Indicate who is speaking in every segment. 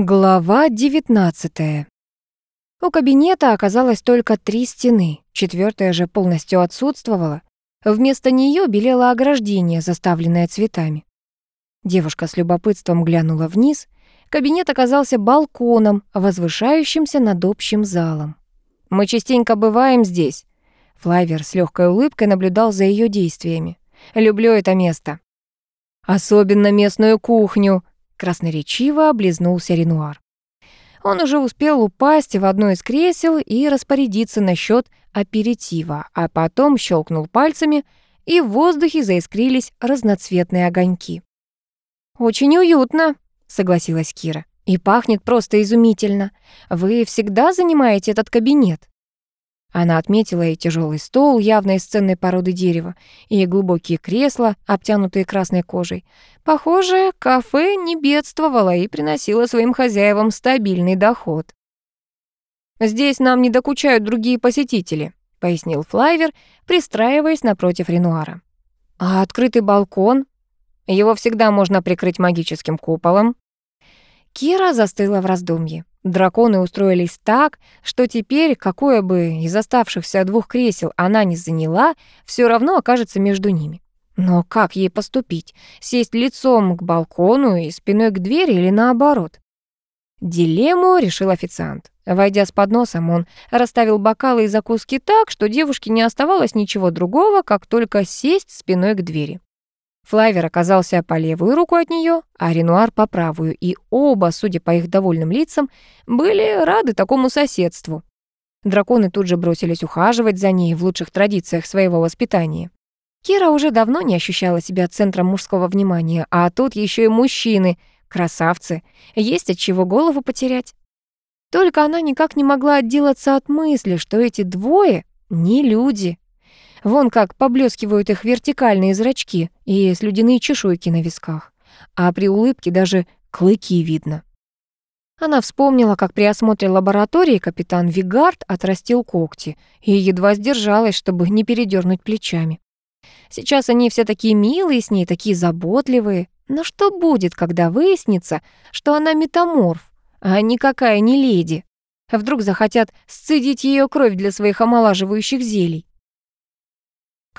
Speaker 1: Глава 19. У кабинета оказалось только три стены, четвертая же полностью отсутствовала. Вместо нее белело ограждение, заставленное цветами. Девушка с любопытством глянула вниз. Кабинет оказался балконом, возвышающимся над общим залом. «Мы частенько бываем здесь». Флайвер с легкой улыбкой наблюдал за ее действиями. «Люблю это место». «Особенно местную кухню», красноречиво облизнулся Ренуар. Он уже успел упасть в одно из кресел и распорядиться насчет аперитива, а потом щелкнул пальцами, и в воздухе заискрились разноцветные огоньки. «Очень уютно», — согласилась Кира. «И пахнет просто изумительно. Вы всегда занимаете этот кабинет?» Она отметила и тяжелый стол, явно из ценной породы дерева, и глубокие кресла, обтянутые красной кожей. Похоже, кафе не бедствовало и приносило своим хозяевам стабильный доход. «Здесь нам не докучают другие посетители», — пояснил Флайвер, пристраиваясь напротив Ренуара. «А открытый балкон? Его всегда можно прикрыть магическим куполом». Кира застыла в раздумье. Драконы устроились так, что теперь, какое бы из оставшихся двух кресел она не заняла, все равно окажется между ними. Но как ей поступить? Сесть лицом к балкону и спиной к двери или наоборот? Дилемму решил официант. Войдя с подносом, он расставил бокалы и закуски так, что девушке не оставалось ничего другого, как только сесть спиной к двери. Флайвер оказался по левую руку от нее, а Ренуар по правую, и оба, судя по их довольным лицам, были рады такому соседству. Драконы тут же бросились ухаживать за ней в лучших традициях своего воспитания. Кира уже давно не ощущала себя центром мужского внимания, а тут еще и мужчины, красавцы, есть от чего голову потерять. Только она никак не могла отделаться от мысли, что эти двое не люди. Вон как поблескивают их вертикальные зрачки и слюдяные чешуйки на висках. А при улыбке даже клыки видно. Она вспомнила, как при осмотре лаборатории капитан Вигард отрастил когти и едва сдержалась, чтобы не передернуть плечами. Сейчас они все такие милые с ней, такие заботливые. Но что будет, когда выяснится, что она метаморф, а никакая не леди? Вдруг захотят сцедить ее кровь для своих омолаживающих зелий?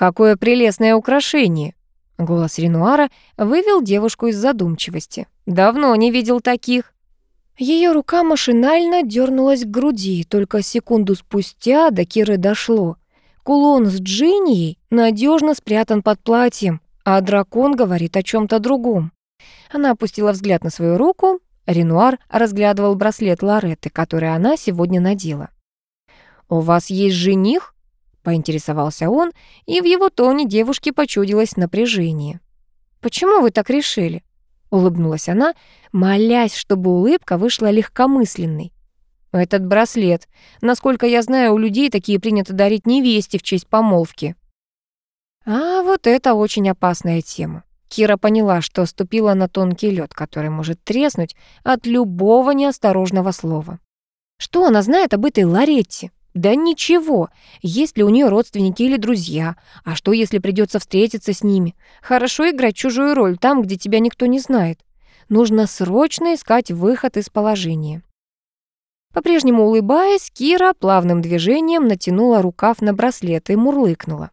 Speaker 1: «Какое прелестное украшение!» Голос Ренуара вывел девушку из задумчивости. «Давно не видел таких». Ее рука машинально дернулась к груди, только секунду спустя до Киры дошло. Кулон с джиннией надежно спрятан под платьем, а дракон говорит о чем то другом. Она опустила взгляд на свою руку. Ренуар разглядывал браслет Лоретты, который она сегодня надела. «У вас есть жених?» Поинтересовался он, и в его тоне девушке почудилось напряжение. «Почему вы так решили?» — улыбнулась она, молясь, чтобы улыбка вышла легкомысленной. «Этот браслет. Насколько я знаю, у людей такие принято дарить невесте в честь помолвки». А вот это очень опасная тема. Кира поняла, что ступила на тонкий лед, который может треснуть от любого неосторожного слова. Что она знает об этой Ларетте? Да ничего, есть ли у нее родственники или друзья, а что, если придется встретиться с ними? Хорошо играть чужую роль там, где тебя никто не знает. Нужно срочно искать выход из положения. По-прежнему улыбаясь, Кира плавным движением натянула рукав на браслет и мурлыкнула.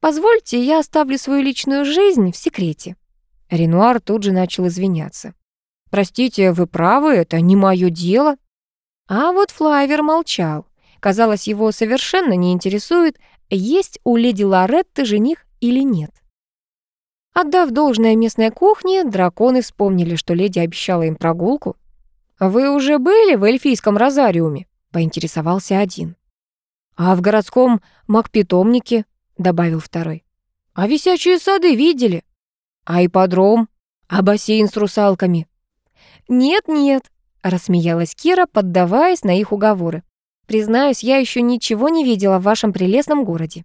Speaker 1: «Позвольте, я оставлю свою личную жизнь в секрете». Ренуар тут же начал извиняться. «Простите, вы правы, это не мое дело». А вот Флайвер молчал. Казалось, его совершенно не интересует, есть у леди Лоретты жених или нет. Отдав должное местной кухне, драконы вспомнили, что леди обещала им прогулку. «Вы уже были в эльфийском розариуме?» — поинтересовался один. «А в городском макпитомнике?» — добавил второй. «А висячие сады видели? А ипподром? А бассейн с русалками?» «Нет-нет», — рассмеялась Кира, поддаваясь на их уговоры. Признаюсь, я еще ничего не видела в вашем прелестном городе.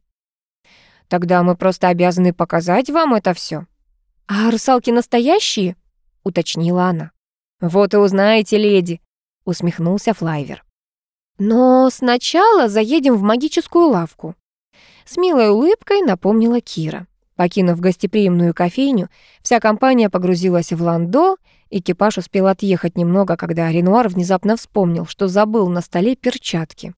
Speaker 1: Тогда мы просто обязаны показать вам это все. А русалки настоящие? уточнила она. Вот и узнаете, леди, усмехнулся Флайвер. Но сначала заедем в магическую лавку. С милой улыбкой напомнила Кира. Покинув гостеприимную кофейню, вся компания погрузилась в ландо, экипаж успел отъехать немного, когда Ренуар внезапно вспомнил, что забыл на столе перчатки.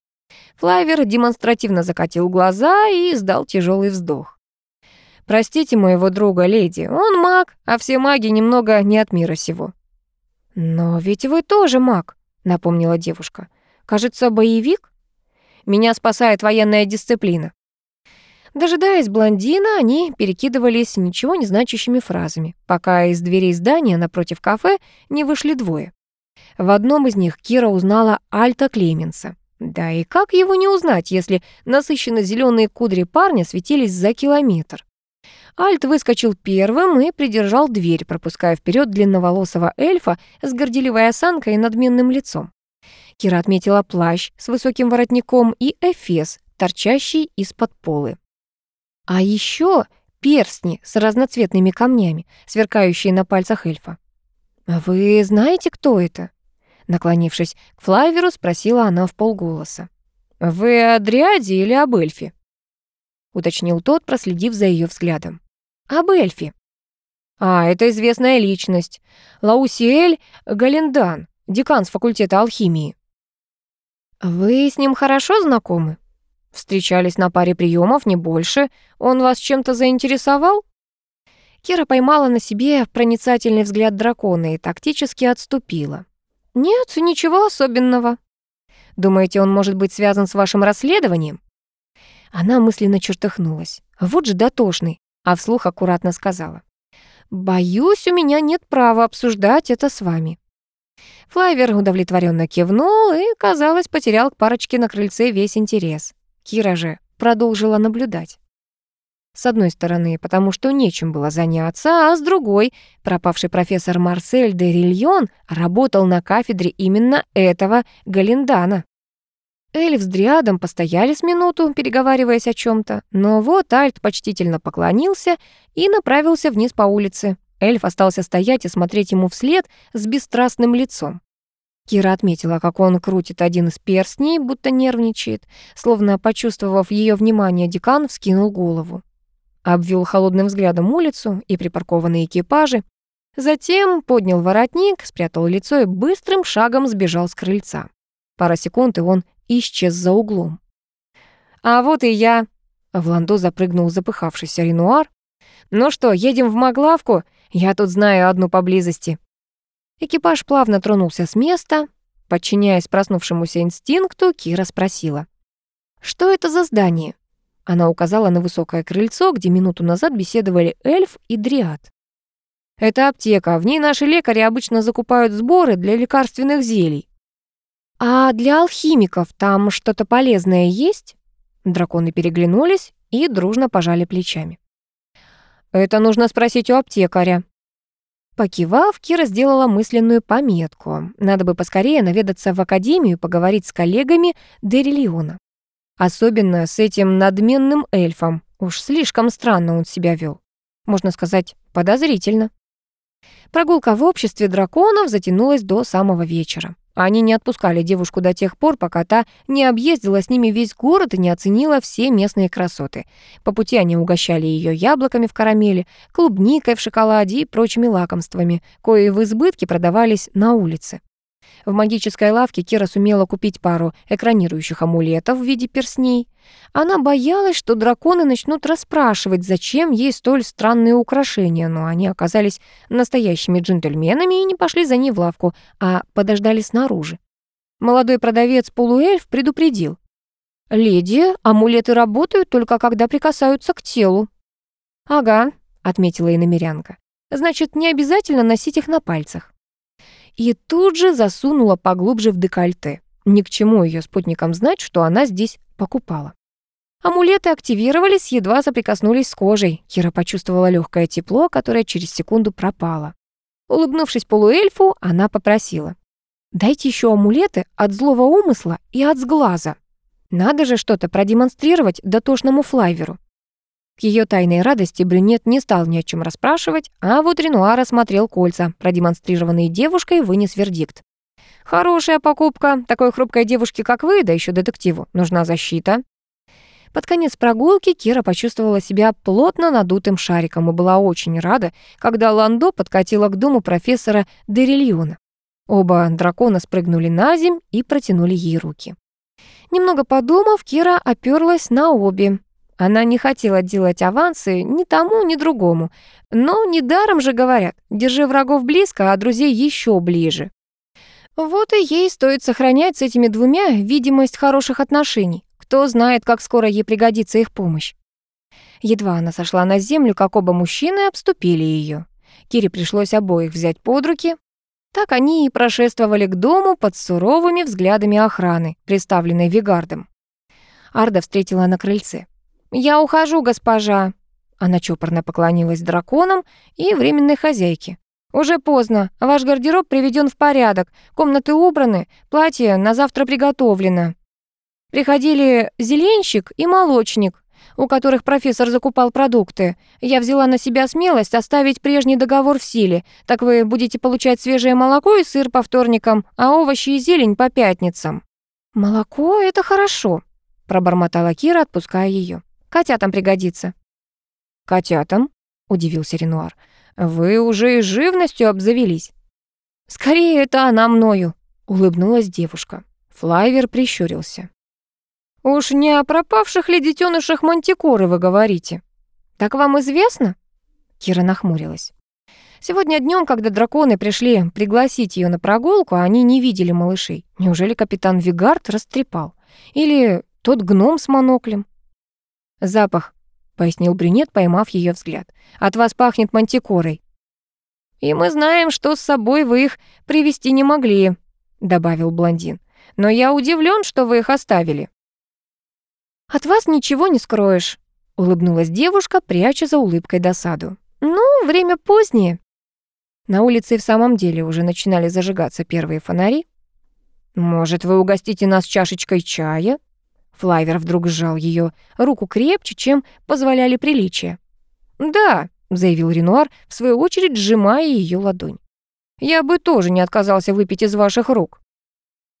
Speaker 1: Флайвер демонстративно закатил глаза и издал тяжелый вздох. «Простите моего друга, леди, он маг, а все маги немного не от мира сего». «Но ведь вы тоже маг», — напомнила девушка. «Кажется, боевик?» «Меня спасает военная дисциплина». Дожидаясь блондина, они перекидывались ничего не значащими фразами, пока из дверей здания напротив кафе не вышли двое. В одном из них Кира узнала Альта Клеменса. Да и как его не узнать, если насыщенно зеленые кудри парня светились за километр? Альт выскочил первым и придержал дверь, пропуская вперед длинноволосого эльфа с горделивой осанкой и надменным лицом. Кира отметила плащ с высоким воротником и эфес, торчащий из-под полы. А еще перстни с разноцветными камнями, сверкающие на пальцах эльфа. «А «Вы знаете, кто это?» Наклонившись к Флайверу, спросила она в полголоса. «Вы о Дриаде или об эльфе?» Уточнил тот, проследив за ее взглядом. «Об эльфе». «А, это известная личность. Лаусиэль Галендан, декан с факультета алхимии». «Вы с ним хорошо знакомы?» Встречались на паре приемов, не больше. Он вас чем-то заинтересовал? Кира поймала на себе проницательный взгляд дракона и тактически отступила. Нет, ничего особенного. Думаете, он может быть связан с вашим расследованием? Она мысленно чертыхнулась. Вот же дотошный, а вслух аккуратно сказала. «Боюсь, у меня нет права обсуждать это с вами». Флайвер удовлетворенно кивнул и, казалось, потерял к парочке на крыльце весь интерес. Кира же продолжила наблюдать. С одной стороны, потому что нечем было заняться, а с другой, пропавший профессор Марсель де Рильон работал на кафедре именно этого Галиндана. Эльф с Дриадом постояли с минуту, переговариваясь о чем то но вот Альт почтительно поклонился и направился вниз по улице. Эльф остался стоять и смотреть ему вслед с бесстрастным лицом. Кира отметила, как он крутит один из перстней, будто нервничает. Словно почувствовав ее внимание, декан вскинул голову. Обвел холодным взглядом улицу и припаркованные экипажи. Затем поднял воротник, спрятал лицо и быстрым шагом сбежал с крыльца. Пара секунд, и он исчез за углом. «А вот и я!» В ландо запрыгнул запыхавшийся Ренуар. «Ну что, едем в Маглавку? Я тут знаю одну поблизости». Экипаж плавно тронулся с места. Подчиняясь проснувшемуся инстинкту, Кира спросила. «Что это за здание?» Она указала на высокое крыльцо, где минуту назад беседовали эльф и дриад. «Это аптека. В ней наши лекари обычно закупают сборы для лекарственных зелий». «А для алхимиков там что-то полезное есть?» Драконы переглянулись и дружно пожали плечами. «Это нужно спросить у аптекаря», Покивав, Кира сделала мысленную пометку. Надо бы поскорее наведаться в академию и поговорить с коллегами Дерильона. Особенно с этим надменным эльфом. Уж слишком странно он себя вел. Можно сказать, подозрительно. Прогулка в обществе драконов затянулась до самого вечера. Они не отпускали девушку до тех пор, пока та не объездила с ними весь город и не оценила все местные красоты. По пути они угощали ее яблоками в карамели, клубникой в шоколаде и прочими лакомствами, кои в избытке продавались на улице. В магической лавке Кира сумела купить пару экранирующих амулетов в виде персней. Она боялась, что драконы начнут расспрашивать, зачем ей столь странные украшения, но они оказались настоящими джентльменами и не пошли за ней в лавку, а подождали снаружи. Молодой продавец-полуэльф предупредил. «Леди, амулеты работают только когда прикасаются к телу». «Ага», — отметила иномерянка. «Значит, не обязательно носить их на пальцах» и тут же засунула поглубже в декольте. Ни к чему ее спутникам знать, что она здесь покупала. Амулеты активировались, едва соприкоснулись с кожей. Кира почувствовала легкое тепло, которое через секунду пропало. Улыбнувшись полуэльфу, она попросила. «Дайте еще амулеты от злого умысла и от сглаза. Надо же что-то продемонстрировать дотошному флайверу». К ее тайной радости брюнет не стал ни о чем расспрашивать, а вот Ренуар осмотрел кольца, продемонстрированные девушкой, вынес вердикт. «Хорошая покупка. Такой хрупкой девушке, как вы, да еще детективу, нужна защита». Под конец прогулки Кира почувствовала себя плотно надутым шариком и была очень рада, когда Ландо подкатила к дому профессора Дерильона. Оба дракона спрыгнули на земь и протянули ей руки. Немного подумав, Кира оперлась на обе. Она не хотела делать авансы ни тому, ни другому. Но недаром же говорят, держи врагов близко, а друзей еще ближе. Вот и ей стоит сохранять с этими двумя видимость хороших отношений. Кто знает, как скоро ей пригодится их помощь. Едва она сошла на землю, как оба мужчины обступили ее. Кире пришлось обоих взять под руки. Так они и прошествовали к дому под суровыми взглядами охраны, представленной Вигардом. Арда встретила на крыльце. «Я ухожу, госпожа!» Она чопорно поклонилась драконам и временной хозяйке. «Уже поздно. Ваш гардероб приведен в порядок. Комнаты убраны, платье на завтра приготовлено». Приходили зеленщик и молочник, у которых профессор закупал продукты. Я взяла на себя смелость оставить прежний договор в силе. Так вы будете получать свежее молоко и сыр по вторникам, а овощи и зелень по пятницам». «Молоко — это хорошо», — пробормотала Кира, отпуская ее. «Котятам пригодится». «Котятам?» — удивился Ренуар. «Вы уже и живностью обзавелись». «Скорее, это она мною», — улыбнулась девушка. Флайвер прищурился. «Уж не о пропавших ли детенышах мантикоры вы говорите? Так вам известно?» Кира нахмурилась. Сегодня днем, когда драконы пришли пригласить ее на прогулку, они не видели малышей. Неужели капитан Вигард растрепал? Или тот гном с моноклем? «Запах», — пояснил брюнет, поймав ее взгляд. «От вас пахнет мантикорой». «И мы знаем, что с собой вы их привести не могли», — добавил блондин. «Но я удивлен, что вы их оставили». «От вас ничего не скроешь», — улыбнулась девушка, пряча за улыбкой досаду. «Ну, время позднее». На улице в самом деле уже начинали зажигаться первые фонари. «Может, вы угостите нас чашечкой чая?» Флайвер вдруг сжал ее руку крепче, чем позволяли приличия. «Да», — заявил Ренуар, в свою очередь сжимая ее ладонь. «Я бы тоже не отказался выпить из ваших рук».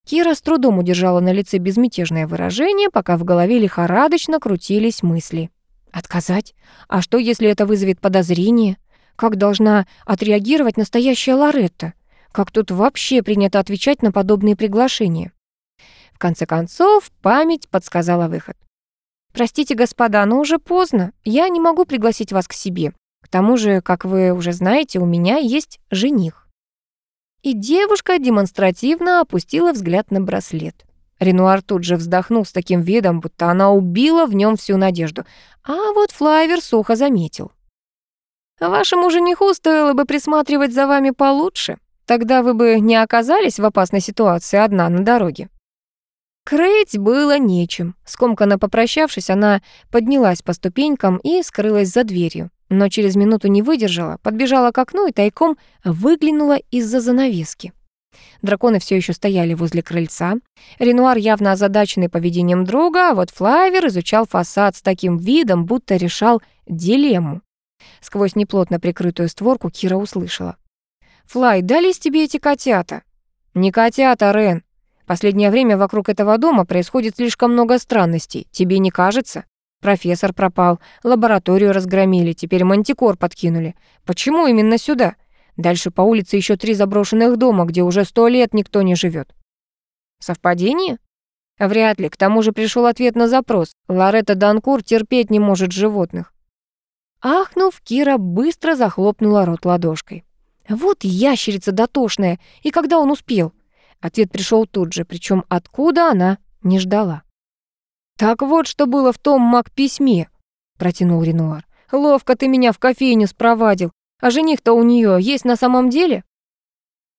Speaker 1: Кира с трудом удержала на лице безмятежное выражение, пока в голове лихорадочно крутились мысли. Отказать? А что, если это вызовет подозрение? Как должна отреагировать настоящая Лоретта? Как тут вообще принято отвечать на подобные приглашения? Конце концов, память подсказала выход. «Простите, господа, но уже поздно. Я не могу пригласить вас к себе. К тому же, как вы уже знаете, у меня есть жених». И девушка демонстративно опустила взгляд на браслет. Ренуар тут же вздохнул с таким видом, будто она убила в нем всю надежду. А вот Флайвер сухо заметил. «Вашему жениху стоило бы присматривать за вами получше. Тогда вы бы не оказались в опасной ситуации одна на дороге». Крыть было нечем. Скомканно попрощавшись, она поднялась по ступенькам и скрылась за дверью но через минуту не выдержала, подбежала к окну и тайком выглянула из-за занавески. Драконы все еще стояли возле крыльца. Ренуар явно озадаченный поведением друга, а вот Флайвер изучал фасад с таким видом, будто решал дилемму. Сквозь неплотно прикрытую створку Кира услышала. «Флай, дались тебе эти котята?» «Не котята, Рен. Последнее время вокруг этого дома происходит слишком много странностей. Тебе не кажется?» Профессор пропал, лабораторию разгромили, теперь мантикор подкинули. Почему именно сюда? Дальше по улице еще три заброшенных дома, где уже сто лет никто не живет. Совпадение? Вряд ли. К тому же пришел ответ на запрос. Лоретта Данкур терпеть не может животных. Ахнув, Кира быстро захлопнула рот ладошкой. Вот ящерица дотошная. И когда он успел? Ответ пришел тут же, причем откуда она не ждала. «Так вот, что было в том маг-письме», — протянул Ренуар. «Ловко ты меня в кофейню спровадил. А жених-то у нее есть на самом деле?»